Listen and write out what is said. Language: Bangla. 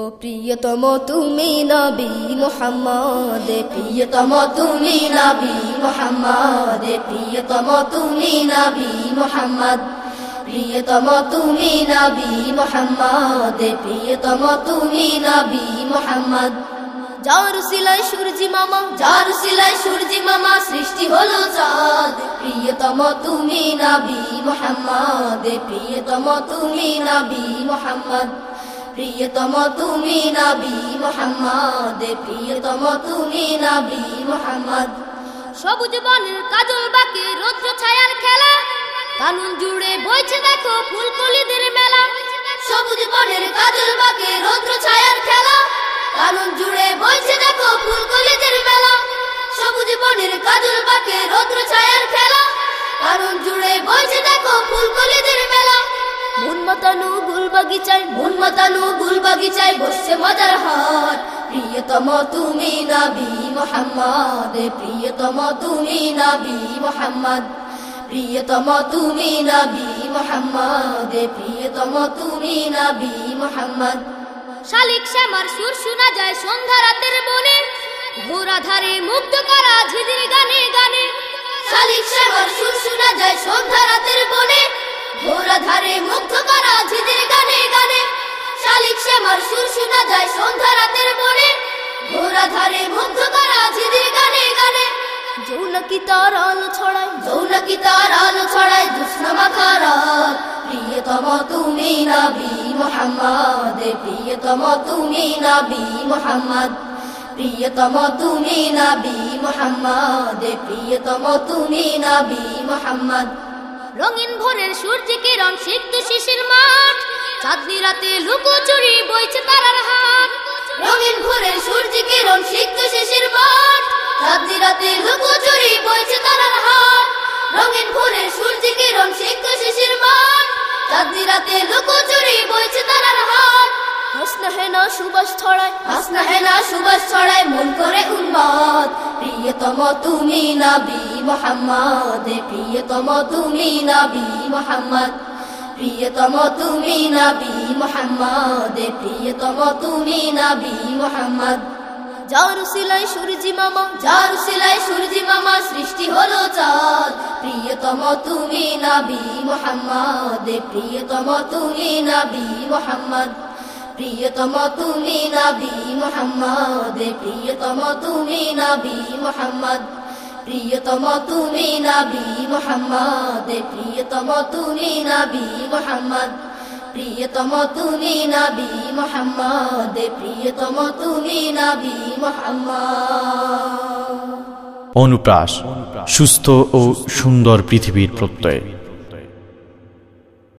ও প্রিয়তম তুমি নবী মোহাম্মদ, প্রিয়তম তুমি নবী মোহাম্মদ, প্রিয়তম তুমি নবী মোহাম্মদ, প্রিয়তম তুমি নবী মোহাম্মদ, প্রিয়তম তুমি নবী মোহাম্মদ। যার সিলাই সূর্যি মামা, যার সিলাই সূর্যি মামা সৃষ্টি হলো চাঁদ। প্রিয়তম তুমি নবী মোহাম্মদ, প্রিয়তম তুমি নবী মোহাম্মদ। প্রিয়তম তুমি নবী মোহাম্মদ, প্রিয়তম তুমি নবী মোহাম্মদ। সবুজ বনের কাজল বাকি, রৌদ্র ছায়ার খেলা। কানুন জুড়ে বইছে দেখো ফুলকলিদের মেলা। সবুজ বনের কাজল বাকি, রৌদ্র ছায়ার খেলা। কানুন জুড়ে বইছে দেখো ফুলকলিদের মেলা। সবুজ বনের কাজল বাকি, রৌদ্র ছায়ার খেলা। কানুন জুড়ে বইছে দেখো ফুলকলিদের মাতানো গুল বাগিচায় মন মাতানো গুল বাগিচায় বসছে মজার হাট। প্রিয়তম তুমি নবী মোহাম্মদ প্রিয়তম তুমি নবী মোহাম্মদ প্রিয়তম তুমি নবী মোহাম্মদ প্রিয়তম তুমি নবী মোহাম্মদ। শালিক শ্যামার সুর শোনা যায় সন্ধ্যা রাতের বনে ঘোরা ধারে মুগ্ধ করা ঝিদির গানে গানে। শালিক শ্যামার সুর শোনা যায় সন্ধ্যা রাতের বনে ঘোরা ধারে মুগ্ধ করা ঝিদির গানে গানে। শালিক শ্যামার সুর শোনা যায় সন্ধ্যা রাতের বনে ঘোরা ধারে মুগ্ধ করা ঝিদির গানে গানে। যৌনকি তার আলো ছড়ায় যৌনকি তার আলো ছড়ায় জুস্ন মাখারাত প্রিয়তম তুমি নবী মোহাম্মদ। প্রিয়তম তুমি নবী মোহাম্মদ। প্রিয়তম তুমি নবী মোহাম্মদ। প্রিয়তম তুমি নবী মোহাম্মদ। রঙিন ভোরের সূর্য কিরণ সিক্ত শিশির মাঠ। চাঁদনি রাতে লুকোচুরি বইছে তারার হাট। রঙিন ভোরের সূর্য কিরণ সিক্ত শিশির মাঠ। চাঁদনি রাতে লুকোচুরি বইছে তারার হাট। রঙিন ভোরের সূর্য কিরণ সিক্ত শিশির মাঠ। চাঁদনি রাতে লুকোচুরি বইছে তারার হাট। হাসনা হেনা সুবাস ছড়ায়। হাসনা হেনা সুবাস ছড়ায়, মন করে উন্মাদ। প্রিয়তম তুমি নবী মোহাম্মদ, প্রিয়তম তুমি নবী মোহাম্মদ, প্রিয়তম তুমি নবী মোহাম্মদ, প্রিয়তম তুমি নবী মোহাম্মদ। যার সিলাই সূর্যি মামা, যার সিলাই সূর্যি মামা সৃষ্টি হলো চাঁদ। প্রিয়তম তুমি নবী মোহাম্মদ, প্রিয়তম তুমি নবী মোহাম্মদ। প্রিয়তম তুমি নবী মোহাম্মদ, প্রিয়তম তুমি নবী মোহাম্মদ, প্রিয়তম তুমি নবী মোহাম্মদ, প্রিয়তম তুমি নবী মোহাম্মদ, প্রিয়তম তুমি নবী মোহাম্মদ, প্রিয়তম তুমি নবী মোহাম্মদ। অনুপ্রাস, সুস্থ ও সুন্দর পৃথিবীর প্রত্যয়।